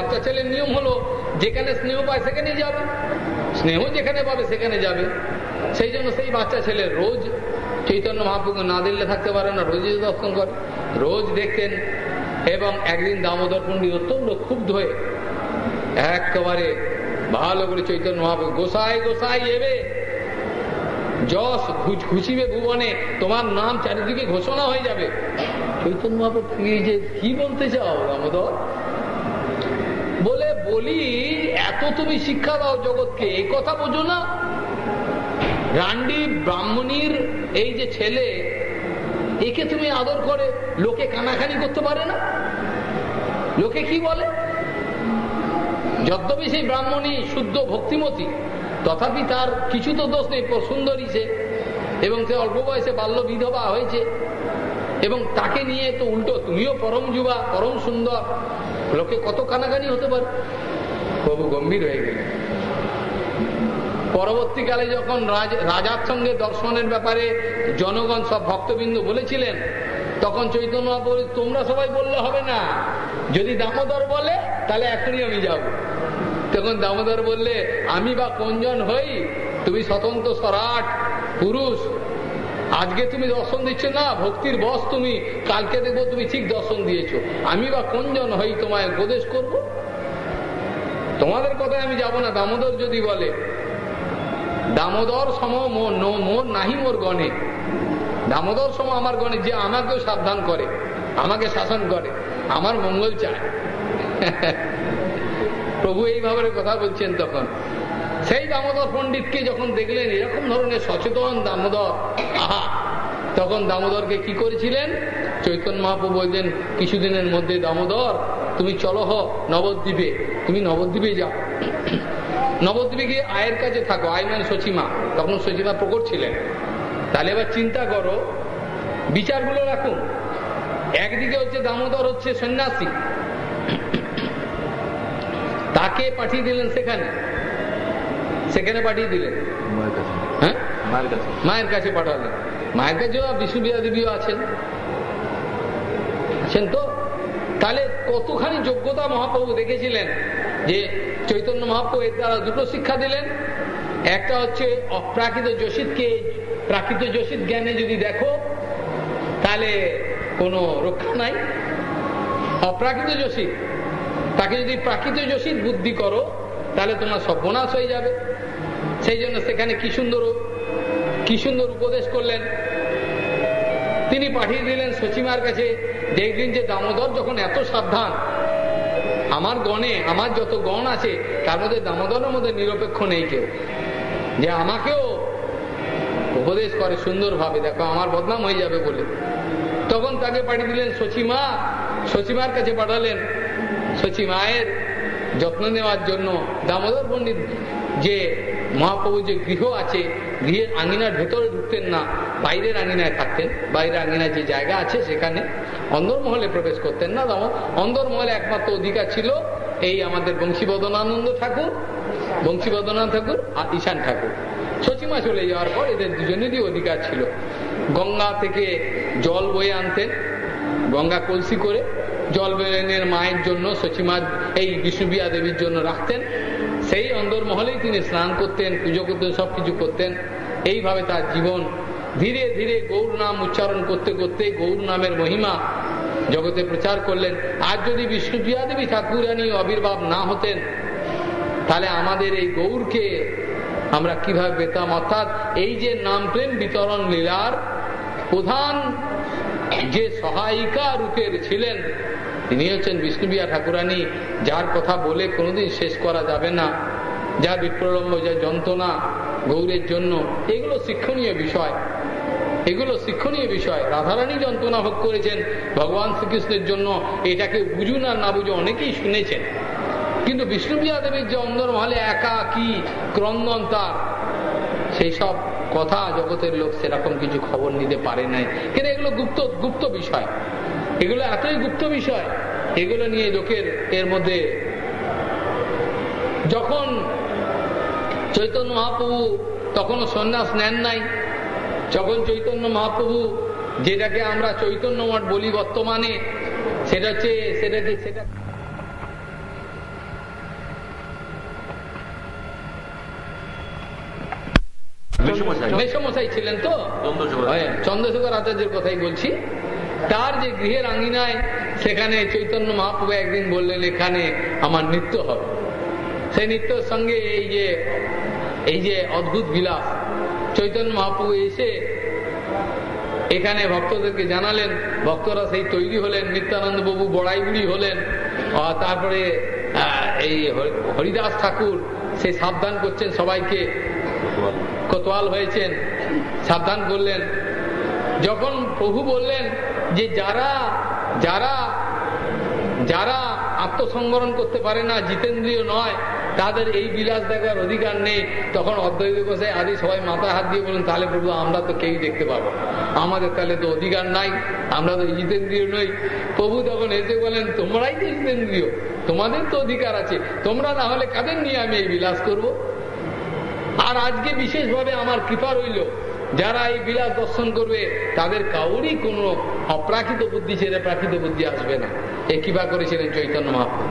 বাচ্চা ছেলের নিয়ম হলো, যেখানে স্নেহ পায় সেখানেই যাবে। স্নেহ যেখানে পাবে সেখানে যাবে। সেই জন্য সেই বাচ্চা ছেলে রোজ চৈতন্য মহাপ্রভু না দিলে থাকতে পারে না, রোজই দর্শন করে। রোজ দেখতেন এবং একদিন দামোদর পণ্ডিত অত্যন্ত ক্ষুব্ধ হয়ে একেবারে ভালো করে চৈতন্য মহাপ্রভু, গোসাই গোসাই এবে, যশ ঘুষিবে ভুবনে, তোমার নাম চারিদিকে ঘোষণা হয়ে যাবে। চৈতন্য মহাপ্রভু যে কি বলতে চাও দামোদর? বলে, এত তুমি শিক্ষা দাও জগৎকে, এই কথা বোঝো না। রান্ডি ব্রাহ্মণীর এই যে ছেলে, একে তুমি আদর করে, লোকে কানাকানি করতে পারে না? লোকে কি বলে? যদ্যপি সেই ব্রাহ্মণী শুদ্ধ ভক্তিমতী, তথাপি তার কিছু তো দোষ নেই সুন্দরী সে, এবং সে অল্প বয়সে বাল্য বিধবা হয়েছে, এবং তাকে নিয়ে তো উল্টো তুমিও পরম যুবা, পরম সুন্দর, লোকে কত কানাকানি হতে পারে? গম্ভীর হয়ে গেলেন। পরবর্তীকালে যখন রাজার সঙ্গে দর্শনের ব্যাপারে জনগণ সব ভক্তবিন্দু বলেছিলেন, তখন চৈতন্য তোমরা সবাই বললে হবে না। যদি দামোদর বলে, তাহলে এখনই আমি যাব। তখন দামোদর বললে, আমি বা কোনজন হই? তুমি স্বতন্ত্র সরাট, পুরুষ। আজকে তুমি দর্শন দিচ্ছ না, ভক্তির বস তুমি। কালকে দেখব তুমি ঠিক দর্শন দিয়েছ। আমি বা কোনজন হই, তোমায় উপদেশ করব? তোমাদের কথায় আমি যাব না। দামোদর যদি বলে, দামোদর সম মোর নাহি মোর গণে। দামোদর সম আমার গণে, যে আমাকেও সাবধান করে, আমাকে শাসন করে, আমার মঙ্গল চায়। প্রভু এইভাবে কথা বলছেন তখন। সেই দামোদর পণ্ডিতকে যখন দেখলেন, এরকম ধরনের সচেতন দামোদর, আহা! তখন দামোদরকে কি করেছিলেন? চৈতন্য মহাপ্রভু বলছেন কিছুদিনের মধ্যে দামোদর তুমি চলো হ নবদ্বীপে। তুমি নবদ্বীপে যাও। নবদ্বীপে গিয়ে আয়ের কাছে থাকো। আয় মানে সচিমা। তখন সচিমা প্রকট ছিলেন। তাহলে এবার চিন্তা করো বিচারগুলো রাখুন। একদিকে হচ্ছে দামোদর হচ্ছে সন্ন্যাসী। তাকে পাঠিয়ে দিলেন সেখানে। সেখানে পাঠিয়ে দিলেন। হ্যাঁ? মায়ের কাছে। পাঠালেন। মায়ের কাছেও বিষ্ণুবিয়া দেবীও আছেন। আছেন তো? তাহলে কতখানি যোগ্যতা মহাপ্রভু দেখেছিলেন যে চৈতন্য মহাপ্রভু এর দ্বারা দুটো শিক্ষা দিলেন? একটা হচ্ছে অপ্রাকৃত যোশিতকে প্রাকৃত যোশিত জ্ঞানে যদি দেখো, তাহলে কোনো রক্ষা নাই। অপ্রাকৃত যোশিত তাকে যদি প্রাকৃত যোশিত বুদ্ধি করো, তাহলে তোমার সর্বনাশ হয়ে যাবে। সেই জন্য সেখানে কি সুন্দর কি সুন্দর উপদেশ করলেন। তিনি পাঠিয়ে দিলেন সচিমার কাছে দেখলেন যে দামোদর যখন এত সাবধান, আমার গণে, আমার যত গণ আছে, তার মধ্যে দামোদরের মধ্যে নিরপেক্ষ নেই কেউ। যে আমাকেও উপদেশ করে সুন্দরভাবে, দেখো আমার বদনাম হয়ে যাবে বলে। তখন তাকে পাঠিয়ে দিলেন সচিমা সচিমার কাছে পাঠালেন সচিমায়ের যত্ন নেওয়ার জন্য দামোদর পণ্ডিত যে মহাপ্রভু যে গৃহ আছে, গৃহের আঙিনার ভেতরে ঢুকতেন না, বাইরের আঙিনায় থাকতেন, বাইরের আঙিনায় যে জায়গা আছে সেখানে অন্দরমহলে প্রবেশ করতেন না তেমন অন্দরমহলে একমাত্র অধিকার ছিল এই আমাদের বংশীবদনানন্দ ঠাকুর বংশীবদনানন্দ ঠাকুর আর ঈশান ঠাকুর। সচিমা চলে যাওয়ার পর এদের দুজনেরই অধিকার ছিল। গঙ্গা থেকে জল বয়ে আনতেন, গঙ্গা কলসি করে জল বেলেনের মায়ের জন্য সচিমা এই বিষ্ণুবিয়া দেবীর জন্য রাখতেন। সেই অন্দরমহলেই তিনি স্নান করতেন, পুজো করতেন, সবকিছু করতেন। এইভাবে তার জীবন ধীরে ধীরে গৌর নাম উচ্চারণ করতে করতে গৌর নামের মহিমা জগতে প্রচার করলেন। আর যদি বিষ্ণুপ্রিয়া দেবী ঠাকুরানী আবির্ভাব না হতেন, তাহলে আমাদের এই গৌরকে আমরা কীভাবে পেতাম? অর্থাৎ এই যে নাম প্রেম বিতরণ লীলার প্রধান যে সহায়িকা রূপের ছিলেন, তিনি হচ্ছেন বিষ্ণুবিয়া ঠাকুরানী, যার কথা বলে কোনোদিন শেষ করা যাবে না। যা বিপ্রলম্ব যা যন্ত্রণা গৌরের জন্য, এগুলো শিক্ষণীয় বিষয়। এগুলো শিক্ষণীয় বিষয়। রাধারানী যন্ত্রণা ভোগ করেছেন, ভগবান শ্রীকৃষ্ণের জন্য এটাকে বুঝুন আর না বুঝুন অনেকেই শুনেছেন। কিন্তু বিষ্ণুপ্রিয়া দেবীর যে অন্দরমহলে একা কি ক্রন্দন তার, সেই সব কথা জগতের লোক সেরকম কিছু খবর নিতে পারে নাই। কিন্তু এগুলো গুপ্ত গুপ্ত বিষয়? এগুলো এতই গুপ্ত বিষয়, এগুলো নিয়ে লোকের এর মধ্যে যখন চৈতন্য মহাপ্রভু তখনও সন্ন্যাস নেন নাই যখন চৈতন্য মহাপ্রভু যেটাকে আমরা চৈতন্য মঠ বলি বর্তমানে সেটা হচ্ছে সেটাকে সেটা ছিলেন তো? চন্দ্রশেখর আচার্যের কথাই বলছি। তার যে গৃহের আঙ্গিনায় সেখানে চৈতন্য মহাপ্রভু একদিন বললেন এখানে আমার নৃত্য হবে। সেই নৃত্যের সঙ্গে এই যে এই যে অদ্ভুত বিলাস চৈতন্য মহাপ্রভু এসে এখানে ভক্তদেরকে জানালেন, ভক্তরা সেই তৈরি হলেন, নিত্যানন্দ বাবু বড়াই বুড়ি হলেন তারপরে এই হরিদাস ঠাকুর, সে সাবধান করছেন সবাইকে, কোতোয়াল হয়েছেন, সাবধান করলেন। যখন প্রভু বললেন যে যারা যারা যারা আত্মসংবরণ করতে পারে না, জিতেন্দ্রীয় নয় তাদের এই বিলাস দেখার অধিকার নেই। তখন অদ্বৈত গোসাই আদি সবাই মাথা হাত দিয়ে বলেন তাহলে প্রভু, আমরা তো কেউ দেখতে পাবো আমাদের তাহলে তো অধিকার নাই, আমরা তো জিতেন্দ্রীয় নই। প্রভু তখন এসে বলেন তোমরাই তো জিতেন্দ্রীয় তোমাদের তো অধিকার আছে। তোমরা না হলে কাদের নিয়ে আমি এই বিলাস করব? আর আজকে বিশেষভাবে আমার কৃপা রইল, যারা এই বিলাস দর্শন করবে, তাদের কাউরই কোনো অপ্রাকৃত বুদ্ধি ছেড়ে প্রাকৃত বুদ্ধি আসবে না। এ কৃপা করেছিলেন চৈতন্য মহাপ্রভু।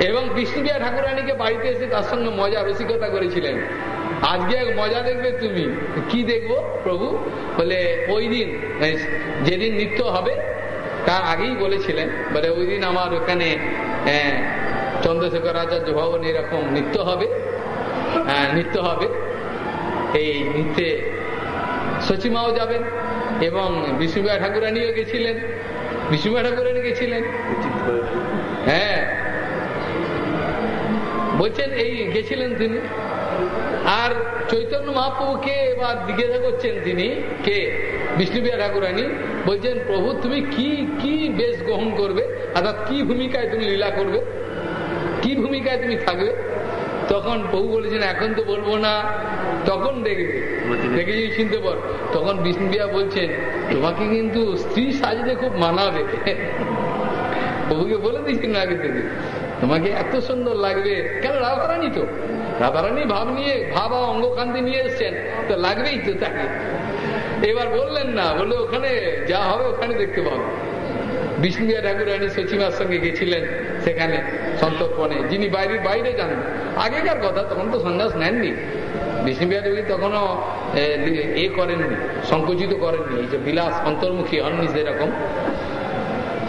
এবং বিষ্ণুবিয়া ঠাকুরানীকে বাড়িতে এসে তার সঙ্গে মজা, রসিকতা করেছিলেন। আজকে এক মজা দেখবে তুমি। কি দেখব? প্রভু বলে, ওই দিন যেদিন নৃত্য হবে, তার আগেই বলেছিলেন, বলে ওই দিন আমার ওখানে চন্দ্রশেখর আচার্য ভবন এরকম নৃত্য হবে নৃত্য হবে। এই নৃত্যে সচিমাও যাবেন এবং বিষ্ণুবিয়া ঠাকুরানিও গেছিলেন। বিষ্ণুবিয়া ঠাকুরানি গেছিলেন। হ্যাঁ বলছেন, এই গেছিলেন তিনি? আর চৈতন্য মহাপ্রভুকে এবার জিজ্ঞাসা করছেন তিনি, কে? বিষ্ণুবিয়া ঠাকুরানী বলছেন, প্রভু, তুমি কি কি বেশ গ্রহণ করবে? অর্থাৎ কি ভূমিকায় তুমি লীলা করবে? কি ভূমিকায় তুমি থাকবে? তখন প্রভু বলেছেন, এখন তো বলব না, তখন দেখবে। দেখে যদি চিনতে পার তখন বিষ্ণুবিয়া বলছেন, তোমাকে কিন্তু স্ত্রী সাজতে খুব মানাবে। প্রভুকে বলে দিচ্ছেন আগে থেকে। তোমাকে এত সুন্দর লাগবে। কেন রাধারানী তো? রাধারানী ভাব নিয়ে, ভাবা অঙ্গকান্তি নিয়ে এসছেন। তো লাগবেই তো তাকে। এবার বললেন না বলে ওখানে যা হবে ওখানে দেখতে পাবো। বিষ্ণুবিয়া ঠাকুরানী সচিমার সঙ্গে গেছিলেন সেখানে, সন্তর্পণে। যিনি বাইরের বাইরে যান। আগেকার কথা, তখন তো সন্ন্যাস নেননি। বিষ্ণুবিয়া দেবী তখনও এ করেননি, সংকুচিত করেননি। এই যে বিলাস অন্তর্মুখী হননি সেরকম।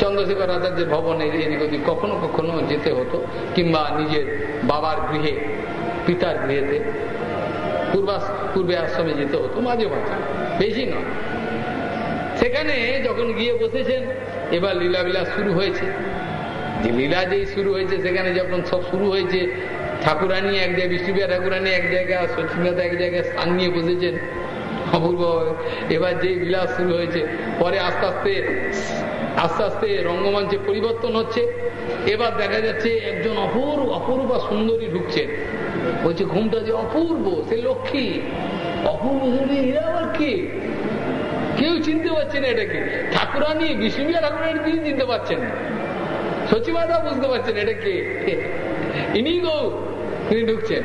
চন্দ্রশেখর আচার্যের ভবনে এদিক ওদিক কখনো কখনো যেতে হতো, কিংবা নিজের বাবার গৃহে, পিতার গৃহেতে, পূর্বাস, পূর্বে আশ্রমে যেতে হতো, মাঝে মাঝে, বেশি নয়। সেখানে যখন গিয়ে বসেছেন, এবার লীলাবিলাস শুরু হয়েছে। যে লীলা যেই শুরু হয়েছে, সেখানে যখন সব শুরু হয়েছে, ঠাকুরানি এক জায়গায় বিষ্ণুবিয়া ঠাকুরানি এক জায়গায় সচিনাথ এক জায়গায় স্থান নিয়ে বসেছেন। অপূর্ব এবার যেই বিলাস শুরু হয়েছে, পরে আস্তে আস্তে আস্তে আস্তে রঙ্গমঞ্চে পরিবর্তন হচ্ছে। এবার দেখা যাচ্ছে একজন অপূর্ব অপূর্ব সুন্দরী ঢুকছেন বলছে, ঘুমটা যে অপূর্ব, সে লক্ষ্মী। অপূর্ব এরা আবার কে? কেউ চিনতে পারছে না এটাকে। ঠাকুরানি বিষ্ণুবিয়া ঠাকুরানি তিনি চিনতে পারছেন না। সচিবাদা বুঝতে পারছেন এটা কে। ইনি গৌ, তিনি ঢুকছেন।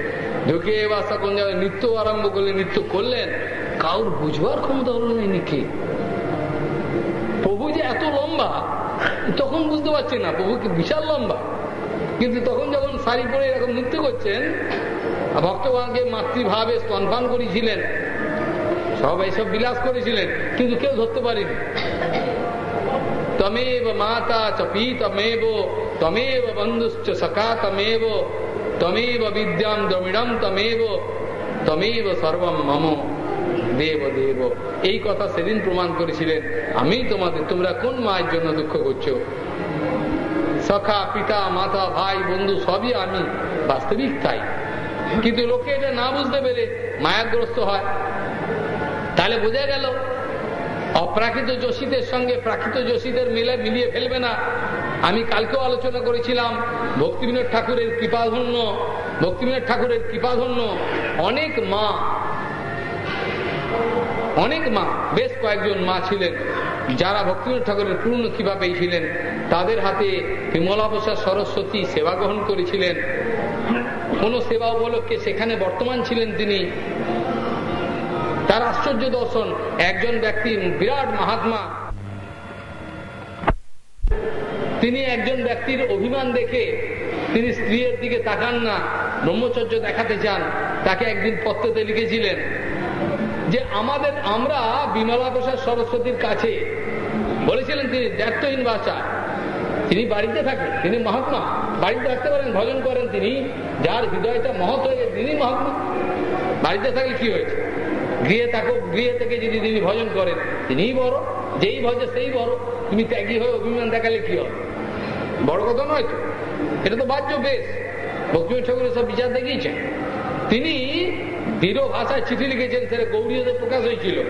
ঢুকে এবার তখন যাবে নৃত্য আরম্ভ করলেন, নৃত্য করলেন কাউর বুঝবার ক্ষমতা হলো না ইনি কে? প্রভু যে এত লম্বা। তখন বুঝতে পারছি না, প্রভু কি বিশাল লম্বা। কিন্তু তখন যখন শাড়ি পরে এরকম নৃত্য করছেন, ভক্তগণকে মাতৃভাবে স্তনপান করেছিলেন। সব এইসব বিলাস করেছিলেন, কিন্তু কেউ ধরতে পারেনি। তমেব মাতা চ পিতমেব তমেব বন্ধুশ্চ সখা তমেব তমেব বিদ্যাম দ্রমিড়ম তমেব তমেব সর্বম মম। দেব দেব এই কথা সেদিন প্রমাণ করেছিলেন। আমি তোমাদের, তোমরা কোন মায়ের জন্য দুঃখ করছ? সখা, পিতা, মাতা, ভাই, বন্ধু, সবই আমি। বাস্তবিক তাই। কিন্তু লোকে এটা না বুঝতে পেরে মায়াগ্রস্ত হয়। তাহলে বোঝা গেল, অপ্রাকৃত যোশীদের সঙ্গে প্রাকৃত যোশীদের মিলে মিলিয়ে ফেলবে না। আমি কালকেও আলোচনা করেছিলাম, ভক্তিবিনোদ ঠাকুরের কৃপাধন্য, ভক্তিবিনোদ ঠাকুরের কৃপাধন্য। অনেক মা অনেক মা, বেশ কয়েকজন মা ছিলেন। যারা ভক্তিবিনোদ ঠাকুরের পূর্ণ কৃপা পেয়েছিলেন তাদের হাতে বিমলাবসা সরস্বতী সেবা গ্রহণ করেছিলেন। কোন সেবা উপলক্ষে সেখানে বর্তমান ছিলেন তিনি। তার আশ্চর্য দর্শন, একজন ব্যক্তি বিরাট মহাত্মা। তিনি একজন ব্যক্তির অভিমান দেখে তিনি স্ত্রীর দিকে তাকান না, ব্রহ্মচর্য দেখাতে চান। তাকে একদিন পত্রতে লিখেছিলেন যে আমাদের, আমরা বিমলা প্রসাদ সরস্বতীর কাছে বলেছিলেন তিনি দ্ব্যর্থহীন ভাষা তিনি বাড়িতে থাকেন, তিনি মহাত্মা। বাড়িতে থাকতে পারেন, ভজন করেন তিনি, যার হৃদয়টা মহৎ হয়ে তিনি মহাত্মা। বাড়িতে থাকলে কি হয়েছে? গৃহে থাকো, গৃহে থেকে যদি তিনি ভজন করেন, তিনিই বড়, যেই ভজে সেই বড়। তুমি ত্যাগী হয়ে অভিমান দেখালে কি হবে? বড় কথা নয় তো। এটা তো বাহ্য বেশ। ভক্তিময় ঠাকুরের সব বিচার দেখিয়েছেন। তিনি দৃঢ় ভাষায় চিঠি লিখেছেন, সেটা গৌরীয়তে প্রকাশ হয়েছিল।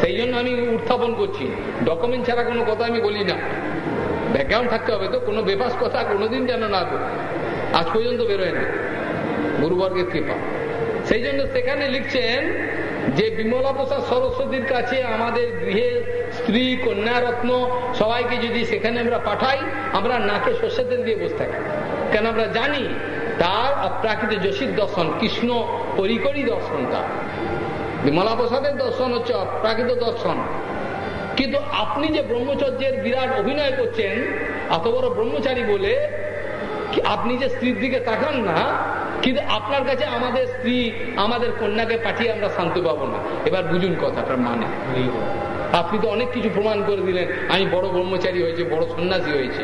সেই জন্য আমি উত্থাপন করছি। ডকুমেন্ট ছাড়া কোনো কথা আমি বলি না। ব্যাকগ্রাউন্ড থাকতে হবে তো, কোনো বেফাস কথা কোনোদিন যেন না আজ পর্যন্ত বেরোয় না গুরুবর্গের কৃপা। সেই জন্য সেখানে লিখছেন যে, বিমলা প্রসাদ সরস্বতীর কাছে আমাদের গৃহের স্ত্রী কন্যারত্ন সবাইকে যদি সেখানে আমরা পাঠাই, আমরা নাকে তেল দিয়ে বসে থাকি। কেন আমরা জানি, তার অপ্রাকৃত যোশীর দর্শন কৃষ্ণ পরিকরী দর্শন তার বিমলা প্রসাদের দর্শন হচ্ছে অপ্রাকৃত দর্শন। কিন্তু আপনি যে ব্রহ্মচর্যের বিরাট অভিনয় করছেন, এত বড় ব্রহ্মচারী বলে আপনি যে স্ত্রীর দিকে তাকান না, কিন্তু আপনার কাছে আমাদের স্ত্রী, আমাদের কন্যাকে পাঠিয়ে আমরা শান্তি পাবো না। এবার বুঝুন কথাটার মানে। আপনি তো অনেক কিছু প্রমাণ করে দিলেন, আমি বড় ব্রহ্মচারী হয়েছে, বড় সন্ন্যাসী হয়েছে।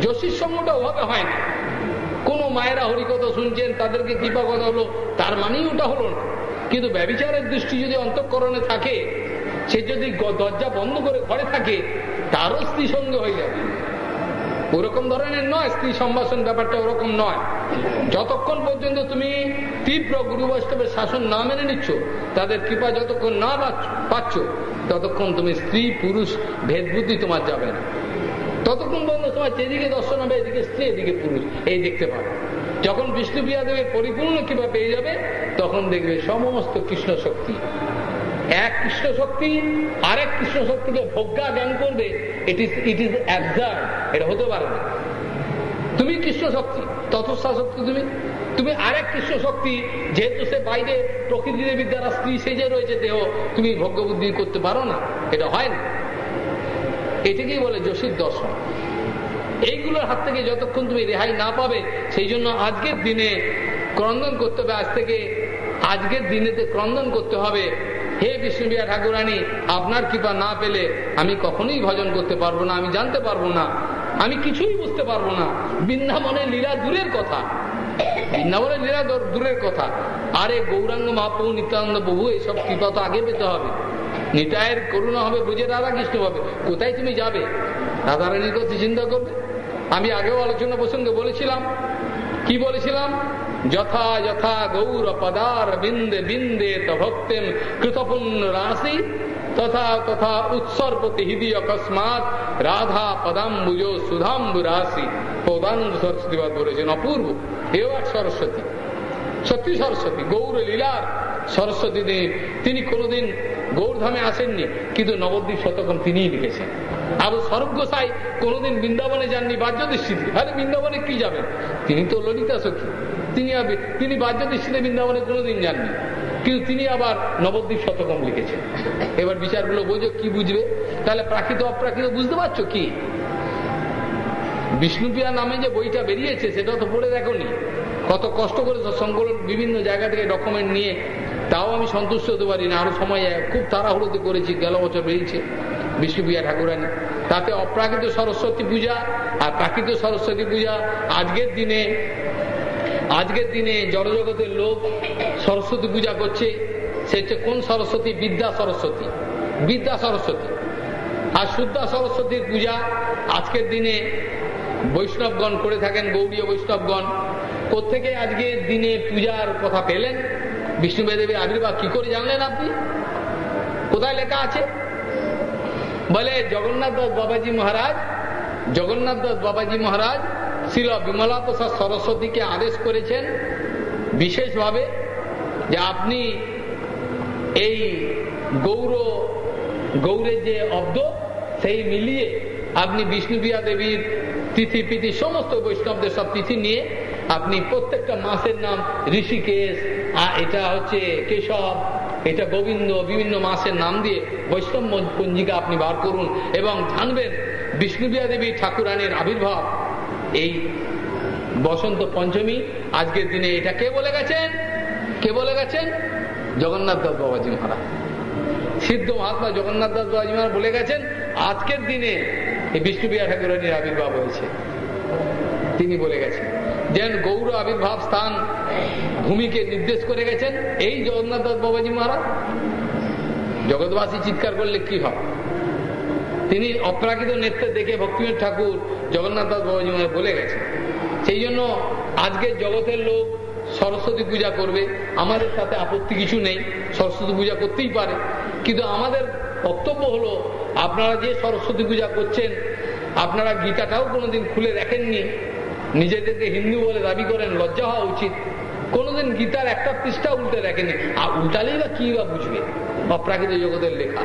যোশীর সঙ্গটা ওভাবে হয় না। কোন মায়েরা হরিকথা শুনছেন, তাদেরকে কৃপা কথা হলো, তার মানেই ওটা হলো না। কিন্তু ব্যবচারের দৃষ্টি যদি অন্তঃকরণে থাকে, সে যদি দরজা বন্ধ করে ঘরে থাকে, তারও স্ত্রী সঙ্গে হয়ে যাবে। ওরকম ধরনের নয়, স্ত্রী সম্ভাষণ ব্যাপারটা ওরকম নয়। যতক্ষণ পর্যন্ত তুমি তীব্র গুরু বৈষ্ণবের শাসন না মেনে নিচ্ছ, তাদের কৃপা যতক্ষণ না পাচ্ছ, ততক্ষণ তুমি স্ত্রী, পুরুষ, ভেদবুদ্ধি তোমার যাবে না। ততক্ষণ পর্যন্ত তোমার যেদিকে দর্শন হবে, এদিকে স্ত্রী, এদিকে পুরুষ। এই দেখতে পাবে। যখন বিষ্ণুপ্রিয়া দেবের পরিপূর্ণ কৃপা পেয়ে যাবে, তখন দেখবে সমস্ত কৃষ্ণ শক্তি। এক কৃষ্ণ শক্তি, আরেক কৃষ্ণ শক্তিকে ভোগ্যা জ্ঞান করবে। It is it is absurd এটা হতে পারে না। তুমি কৃষ্ণ শক্তি তথস্থা শক্তি তুমি। তুমি আরেক কৃষ্ণ শক্তি, যেহেতু সে বাইরে প্রকৃতি দেবীর দ্বারা স্ত্রী সেজে রয়েছে, দেহ, তুমি ভোগ্য বুদ্ধি করতে পারো না। এটা হয় না। এটাকেই বলে যোশীর দর্শন। এইগুলোর হাত থেকে যতক্ষণ তুমি রেহাই না পাবে, সেই জন্য আজকের দিনে ক্রন্দন করতে হবে। আজ থেকে আজকের দিনেতে ক্রন্দন করতে হবে। হে বিষ্ণুবিয়া ঠাকুরানী, আপনার কৃপা না পেলে আমি কখনোই ভজন করতে পারব না, আমি জানতে পারব না, আমি কিছুই বুঝতে পারব না। বৃন্দাবনের লীলা দূরের কথা। বৃন্দাবনের লীলা দূরের কথা। আরে গৌরাঙ্গ মহাপ্রভু নিত্যানন্দ প্রভু এইসব কৃপা তো আগে পেতে হবে। নিতায়ের করুণা হবে, বুঝে রাধা কৃষ্ণ হবে। কোথায় তুমি যাবে? রাধারানীর কথা চিন্তা করবে? আমি আগেও আলোচনা প্রসঙ্গে বলেছিলাম। কি বলেছিলাম? যথা যথা গৌর পদার বিন্দে বিন্দে ভক্তেন কৃতপুণ্য রাশি তথা তথা উৎসর্পতি হৃদি অকস্মাৎ রাধা পদাম্বুজ সুধাম্বু রাশি পদানন্দ সরস্বতীবাদ বলেছেন অপূর্ব। এবার সরস্বতী, সত্যি সরস্বতী, গৌর লীলার সরস্বতী তিনি কোনোদিন গৌরধামে আসেননি, কিন্তু নবদ্বীপ শতকম তিনিই লিখেছেন। আর স্বরূপ গোসাই কোনোদিন বৃন্দাবনে যাননি বাহ্য দৃষ্টিতে আরে, বৃন্দাবনে কি যাবেন? তিনি তো ললিতা সখী। তিনি তিনি বাহ্য দৃষ্টিতে বৃন্দাবনে কোনোদিন যাননি। কিন্তু তিনি আবার নবদ্বীপ শতকম লিখেছেন। এবার বিচারগুলো বোঝো, কি বুঝবে? তাহলে প্রাকৃত অপ্রাকৃত বুঝতে পারছ কি? বিষ্ণুপ্রিয়া নামে যে বইটা বেরিয়েছে, সেটা তো পড়ে দেখো কত কষ্ট করে সংকলন বিভিন্ন জায়গা থেকে ডকুমেন্ট নিয়ে তাও আমি সন্তুষ্ট হতে পারি না। আরও সময়, খুব তাড়াহুড়োতে করেছি, গেল বছর বেরিয়েছে বিষ্ণুপ্রিয়া ঠাকুরানী। তাতে অপ্রাকৃত সরস্বতী পূজা আর প্রাকৃত সরস্বতী পূজা। আজকের দিনে আজকের দিনে জড়জগতের লোক সরস্বতী পূজা করছে। সে হচ্ছে কোন সরস্বতী? বিদ্যা সরস্বতী। বিদ্যা সরস্বতী। আর শুদ্ধা সরস্বতীর পূজা আজকের দিনে বৈষ্ণবগণ করে থাকেন, গৌরীয় বৈষ্ণবগণ। কোথেকে আজকের দিনে পূজার কথা পেলেন? বিষ্ণুদেবের আবির্ভাব, কি করে জানলেন আপনি? কোথায় লেখা আছে? বলে, জগন্নাথ দাস বাবাজি মহারাজ, জগন্নাথ দাস বাবাজি মহারাজ শিল বিমলা প্রসাদ সরস্বতীকে আদেশ করেছেন বিশেষভাবে যে আপনি এই গৌর, গৌরের যে অব্দ, সেই মিলিয়ে আপনি বিষ্ণুপ্রিয়া দেবীর তিথি পিথি সমস্ত বৈষ্ণবদের সব তিথি নিয়ে আপনি প্রত্যেকটা মাসের নাম ঋষিকেশ এটা হচ্ছে কেশব, এটা গোবিন্দ, বিভিন্ন মাসের নাম দিয়ে বৈষ্ণব পঞ্জিকা আপনি বার করুন এবং জানবেন বিষ্ণুপ্রিয়া দেবী ঠাকুরানীর আবির্ভাব। এই বসন্ত পঞ্চমী, আজকের দিনে এটা কে বলে গেছেন? কে বলে গেছেন? জগন্নাথ দাস বাবাজি মহারাজ। সিদ্ধ মহাত্মা জগন্নাথ দাস বাবাজি মহারাজ বলে গেছেন, আজকের দিনে এই বিষ্ণুবিয়া ঠাকুরের আবির্ভাব হয়েছে। তিনি বলে গেছেন। যেন গৌর আবির্ভাব স্থান ভূমিকে নির্দেশ করে গেছেন, এই জগন্নাথ দাস বাবাজি মহারাজ। জগৎবাসী চিৎকার করলে কি হবে তিনি অপ্রাকৃত নেত্রে দেখে ভক্তিমের ঠাকুর জগন্নাথ দাস বাবাজি মহারাজ বলে গেছেন। সেই জন্য আজকের জগতের লোক সরস্বতী পূজা করবে, আমাদের সাথে আপত্তি কিছু নেই, সরস্বতী পূজা করতেই পারে। কিন্তু আমাদের বক্তব্য হলো, আপনারা যে সরস্বতী পূজা করছেন, আপনারা গীতাটাও কোনোদিন খুলে দেখেননি নিজেদেরকে হিন্দু বলে দাবি করেন, লজ্জা হওয়া উচিত। কোনোদিন গীতার একটা পৃষ্ঠা উল্টে দেখেনি। আর উল্টালেই বা কি বা বুঝবে? অপ্রাকৃত জগতের লেখা।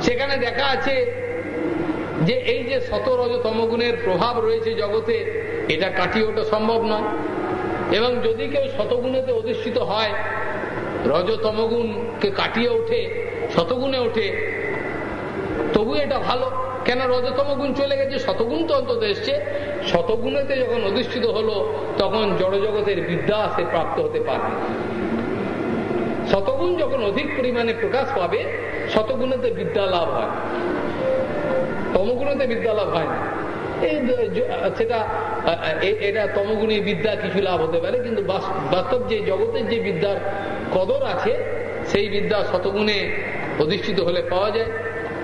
সেখানে দেখা আছে যে এই যে শত রজতম গুণের প্রভাব রয়েছে জগতে, এটা কাটিয়ে ওঠা সম্ভব নয়। এবং যদি কেউ শতগুণেতে অধিষ্ঠিত হয় রজতমগুণকে কাটিয়ে ওঠে, শতগুণে ওঠে, তবু এটা ভালো। কেন রজতম গুণ চলে গেছে? শতগুণ তো অন্তত এসছে। শতগুণেতে যখন অধিষ্ঠিত হলো, তখন জড়জগতের বিদ্যা সে প্রাপ্ত হতে পারবে। শতগুণ যখন অধিক পরিমাণে প্রকাশ পাবে, শতগুণেতে বিদ্যা লাভ হয়। তমগুণেতে বিদ্যা লাভ হয় না। এই সেটা এটা তমগুণী বিদ্যা কিছু লাভ হতে পারে, কিন্তু বাস্তব যে জগতের যে বিদ্যার কদর আছে, সেই বিদ্যা শতগুণে অধিষ্ঠিত হলে পাওয়া যায়।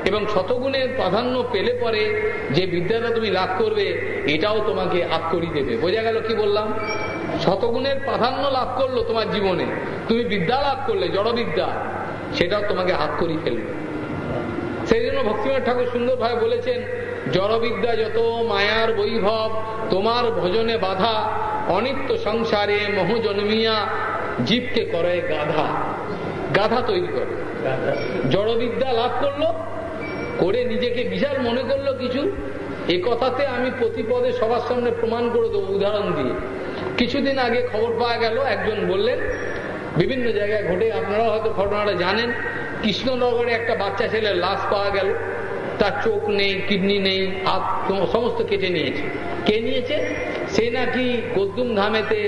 এবং শতগুণের প্রাধান্য পেলে পরে যে বিদ্যাটা তুমি লাভ করবে এটাও তোমাকে আপ করিয়ে দেবে। বোঝা গেল কি বললাম? শতগুণের প্রাধান্য লাভ করল তোমার জীবনে। তুমি বিদ্যা লাভ করলে জড়বিদ্যা সেটাও তোমাকে হাত করিয়ে ফেলবে। সেই জন্য ভক্তিনাথ ঠাকুর সুন্দরভাবে বলেছেন জড়বিদ্যা যত মায়ার বৈভব তোমার ভজনে বাধা অনিত্য সংসারে মহ জন্মিয়া জীবকে করে গাধা। গাধা তৈরি করে। জড়বিদ্যা লাভ করল করে নিজেকে বিশাল মনে করল কিছু? এ কথাতে আমি প্রতিপদে সবার সামনে প্রমাণ করে দেবো, উদাহরণ দিয়ে। কিছুদিন আগে খবর পাওয়া গেল, একজন বললেন, বিভিন্ন জায়গায় ঘটে আপনারা হয়তো ঘটনাটা জানেন, কৃষ্ণনগরে একটা বাচ্চা ছেলের লাশ পাওয়া গেল। তার চোখ নেই, কিডনি নেই, হাত সমস্ত কেটে নিয়েছে। কে নিয়েছে? সে নাকি গদ্রুম ধামেতে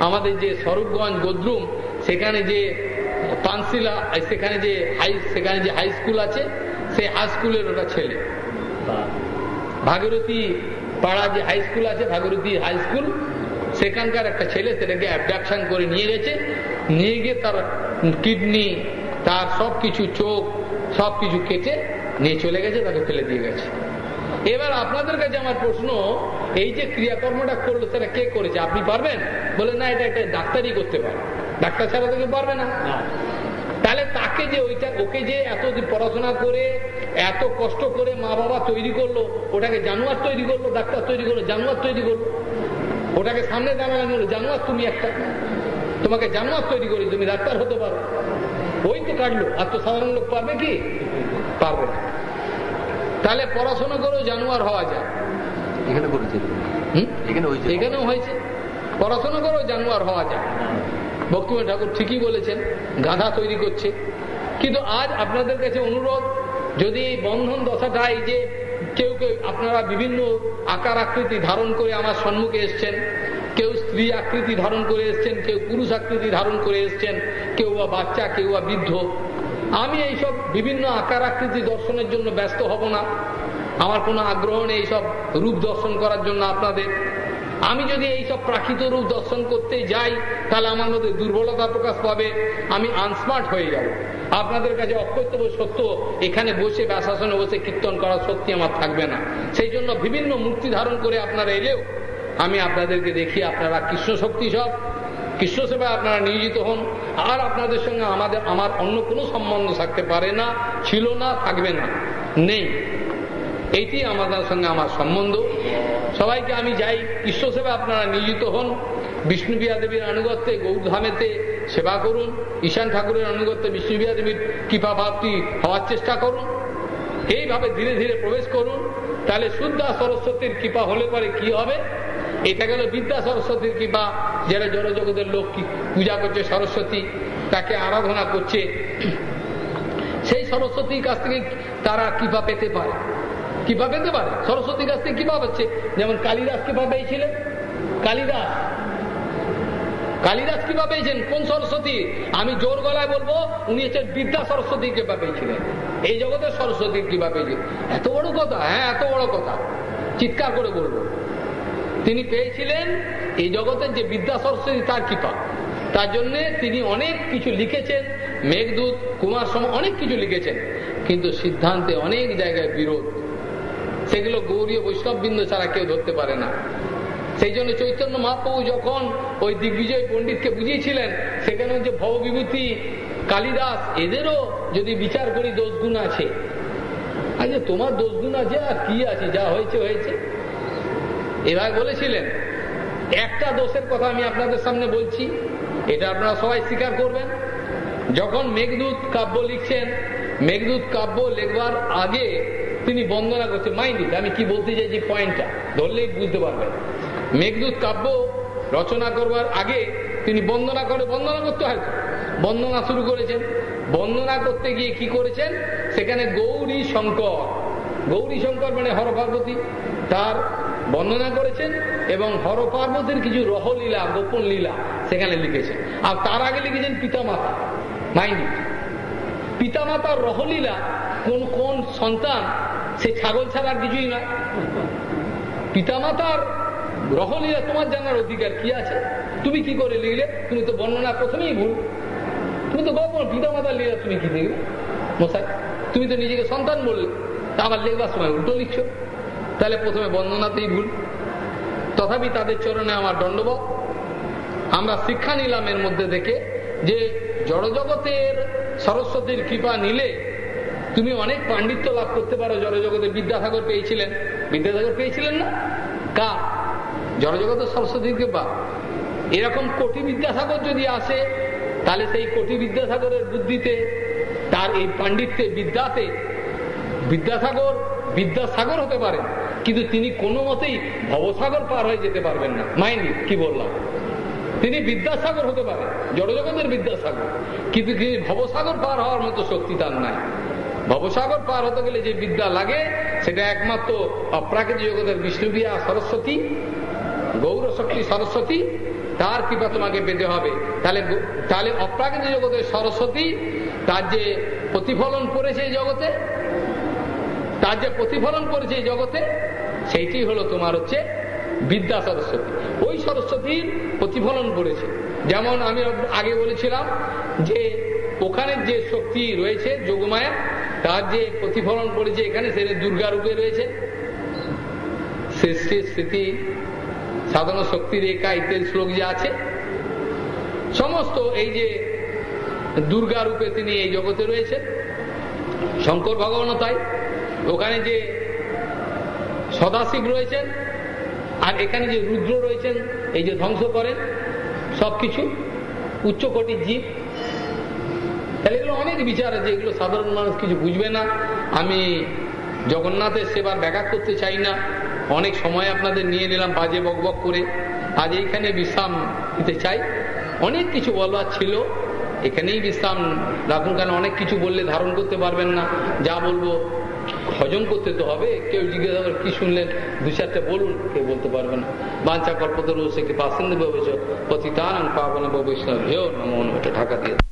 আমাদের যে স্বরূপগঞ্জ গদ্রুম, সেখানে যে পানশিলা সেখানে যে হাই, সেখানে যে হাই স্কুল আছে সেই হাই স্কুলের ওটা ছেলে। ভাগীরথী পাড়া যে হাই স্কুল আছে, ভাগীরথী হাই স্কুল সেখানকার একটা ছেলে সেটাকে অ্যাবডাকশন করে নিয়ে গেছে। নিয়ে গিয়ে তার কিডনি তার সব কিছু চোখ সব কিছু কেটে নিয়ে চলে গেছে, তাকে ফেলে দিয়ে গেছে। এবার আপনাদের কাছে আমার প্রশ্ন, এই যে ক্রিয়াকর্মটা করল, সেটা কে করেছে? আপনি পারবেন? বলে, না, এটা একটা ডাক্তারই করতে পারে। ডাক্তার ছাড়া তো কেউ পারবে না। তাহলে তাকে যে ওইটা ওকে যে এত পড়াশোনা করে এত কষ্ট করে মা বাবা তৈরি করল ওটাকে জানোয়ার তৈরি করল ডাক্তার তৈরি করল জানোয়ার তৈরি করল। ওটাকে সামনে দাঁড়ানো জানোয়ার তুমি একটা তোমাকে জানোয়ার তৈরি করি তুমি ডাক্তার হতে পারো। ওই তো কাটলো আর তো সাধারণ লোক পারবে কি? পারবে না। তাহলে পড়াশোনা করেও জানোয়ার হওয়া যায়। এখানে এখানেও হয়েছে। পড়াশোনা করেও জানোয়ার হওয়া যায়। ভক্তিময় ঠাকুর ঠিকই বলেছেন, গাধা তৈরি করছে। কিন্তু আজ আপনাদের কাছে অনুরোধ, যদি এই বন্ধন দশাটা, এই যে কেউ কেউ আপনারা বিভিন্ন আকার আকৃতি ধারণ করে আমার সম্মুখে এসছেন, কেউ স্ত্রী আকৃতি ধারণ করে এসছেন, কেউ পুরুষ আকৃতি ধারণ করে এসছেন, কেউ বা বাচ্চা, কেউ বা বৃদ্ধ, আমি এইসব বিভিন্ন আকার আকৃতি দর্শনের জন্য ব্যস্ত হব না। আমার কোনো আগ্রহ নেই এইসব রূপ দর্শন করার জন্য আপনাদের। আমি যদি এইসব প্রাকৃত রূপ দর্শন করতে যাই, তাহলে আমার মধ্যে দুর্বলতা প্রকাশ পাবে, আমি আনস্মার্ট হয়ে যাব। আপনাদের কাছে অকর্তব্য সত্য, এখানে বসে ব্যাসাসনে বসে কীর্তন করার শক্তি আমার থাকবে না। সেই জন্য বিভিন্ন মূর্তি ধারণ করে আপনারা এলেও, আমি আপনাদেরকে দেখি আপনারা কৃষ্ণ শক্তি সব, কৃষ্ণ সেবায় আপনারা নিয়োজিত হন, আর আপনাদের সঙ্গে আমাদের, আমার অন্য কোনো সম্বন্ধ থাকতে পারে না, ছিল না, থাকবে না, নেই। এইটি আমাদের সঙ্গে আমার সম্বন্ধ। সবাইকে আমি যাই। কৃষ্ণ সেবা আপনারা নিয়োজিত হন। বিষ্ণুবিয়া দেবীর আনুগত্যে গৌরধামেতে সেবা করুন। ঈশান ঠাকুরের আনুগত্যে বিষ্ণুবিয়া দেবীর কৃপা ভাবটি হওয়ার চেষ্টা করুন। এইভাবে ধীরে ধীরে প্রবেশ করুন। তাহলে শুদ্ধা সরস্বতীর কৃপা হলে পরে কি হবে? এটা গেল বিদ্যা সরস্বতীর কৃপা। যারা জড়জগতের লোক পূজা করছে সরস্বতী, তাকে আরাধনা করছে। সেই সরস্বতীর কাছ থেকে তারা কৃপা পেতে পারে। কৃপা পেতে পারে? সরস্বতীর কাছ থেকে কৃপা পাচ্ছে যেমন কালিদাস কৃপা পেয়েছিলেন কালিদাস। কালিদাস কীভাবে পেয়েছেন কোন সরস্বতী? আমি জোর গলায় বলব, উনি হচ্ছেন বিদ্যা সরস্বতী কীভাবে পেয়েছিলেন এই জগতের সরস্বতী কীভাবে পেয়েছিলেন এত বড় কথা হ্যাঁ এত বড় কথা। চিৎকার করে বলব। তিনি পেয়েছিলেন এই জগতের যে বিদ্যা সরস্বতী, তার কৃপা। তার জন্য তিনি অনেক কিছু লিখেছেন। মেঘদূত কুমার সম অনেক কিছু লিখেছেন। কিন্তু সিদ্ধান্তে অনেক জায়গায় বিরোধ। সেগুলো গৌরীয় বৈষ্ণববৃন্দ ছাড়া কেউ ধরতে পারে না। সেই জন্য চৈতন্য মহাপ্রভু যখন ওই দিগ্বিজয় পণ্ডিতকে বুঝিয়েছিলেন, সেখানে যে ভববিভূতি, কালিদাস, এদেরও যদি বিচার করি দোষগুণ আছে। আচ্ছা তোমার দোষগুণ আছে আর কি আছে? যা হয়েছে হয়েছে। এভাবে বলেছিলেন, একটা দোষের কথা আমি আপনাদের সামনে বলছি, এটা আপনারা সবাই স্বীকার করবেন। যখন মেঘদূত কাব্য লিখছেন, মেঘদূত কাব্য লেখবার আগে তিনি বন্দনা করছেন মাইন্ড আমি কি বলতে চাইছি পয়েন্টটা ধরলেই বুঝতে পারবেন। মেঘদূত কাব্য রচনা করবার আগে তিনি বন্দনা করে, বন্দনা করতে হয়। বন্দনা শুরু করেছেন। বন্দনা করতে গিয়ে কি করেছেন? সেখানে গৌরী শঙ্কর। গৌরী শঙ্কর মানে হর পার্বতী তার বন্দনা করেছেন এবং হর পার্বতীর কিছু রহলীলা, গোপন লীলা সেখানে লিখেছেন। আর তার আগে লিখেছেন পিতামাতা। মাইন্ড পিতামাতার রহলীলা কোন কোন সন্তান সে ছাগল ছাড়া আর কিছুই নয়। পিতামাতার রহলীলা তোমার জানার অধিকার কি আছে? তুমি কি করে লিখলে? তুমি তো বর্ণনা প্রথমেই ভুল। তুমি তো গল্প পিতামাতার লীলা তুমি কি লিখলে? মশাই, তুমি তো নিজেকে সন্তান বললে। তা আবার লিখবার সময় উল্টো লিখছো। তাহলে প্রথমে বর্ণনাতেই ভুল। তথাপি তাদের চরণে আমার দণ্ডবত আমরা শিক্ষা নিলাম এর মধ্যে থেকে যে জড়জগতের সরস্বতীর কৃপা নিলে তুমি অনেক পাণ্ডিত্য লাভ করতে পারো, জড়জগতে বিদ্যাসাগর পেয়েছিলেন। বিদ্যাসাগর পেয়েছিলেন না? কা জড়জগতের সরস্বতীর বা এরকম কোটি বিদ্যাসাগর যদি আসে, তাহলে সেই কোটি বিদ্যাসাগরের বুদ্ধিতে, তার এই পাণ্ডিত্যে, বিদ্যাতে বিদ্যাসাগর বিদ্যাসাগর হতে পারে। কিন্তু তিনি কোনো মতেই ভবসাগর পার হয়ে যেতে পারবেন না। মাইনি কি বললাম? তিনি বিদ্যাসাগর হতে পারে, জড়জগতের বিদ্যাসাগর। কিন্তু তিনি ভবসাগর পার হওয়ার মতো শক্তি তার নাই। ভবসাগর পার হতে গেলে যে বিদ্যা লাগে, সেটা একমাত্র অপ্রাকৃতিক জগতের বিষ্ণুবিয়া সরস্বতী গৌর শক্তি সরস্বতী, তার কৃপা তোমাকে পেতে হবে। তাহলে তাহলে অপ্রাকৃতিক জগতের সরস্বতী তার যে প্রতিফলন পড়েছে এই জগতে, তার যে প্রতিফলন করেছে এই জগতে, সেইটি হলো তোমার হচ্ছে বিদ্যা সরস্বতী। ওই সরস্বতীর প্রতিফলন করেছে। যেমন আমি আগে বলেছিলাম যে ওখানে যে শক্তি রয়েছে যোগমায়া তার যে প্রতিফলন করেছে এখানে সে দুর্গা রূপে রয়েছে। সৃষ্টির স্থিতি, সাধন শক্তির একা ইত্যাদি শ্লোক যে আছে, সমস্ত এই যে দুর্গা রূপে তিনি এই জগতে রয়েছেন। শঙ্কর ভগবানও তাই। ওখানে যে সদাশিব রয়েছেন, আর এখানে যে রুদ্র রয়েছেন, এই যে ধ্বংস করেন, সবকিছু উচ্চকোটির জীব। তাহলে এগুলো অনেক বিচার আছে, এগুলো সাধারণ মানুষ কিছু বুঝবে না। আমি জগন্নাথের সেবার ব্যাঘাত করতে চাই না। অনেক সময় আপনাদের নিয়ে নিলাম বাজে বক বক করে। আজ এইখানে বিশ্রাম দিতে চাই। অনেক কিছু বলার ছিল। এখানেই বিশ্রাম। রাখুন কেন অনেক কিছু বললে ধারণ করতে পারবেন না। যা বলব হজম করতে তো হবে। কেউ জিজ্ঞাসা করে, কি শুনলেন? দু চারটে বলুন, কেউ বলতে পারবে না। বাঞ্চা কল্পতরু সে কি পাসেন্দ ভবিষ্য পতিতান পাবন বৈষ্ণব হেও নমন ঢাকা দিয়ে।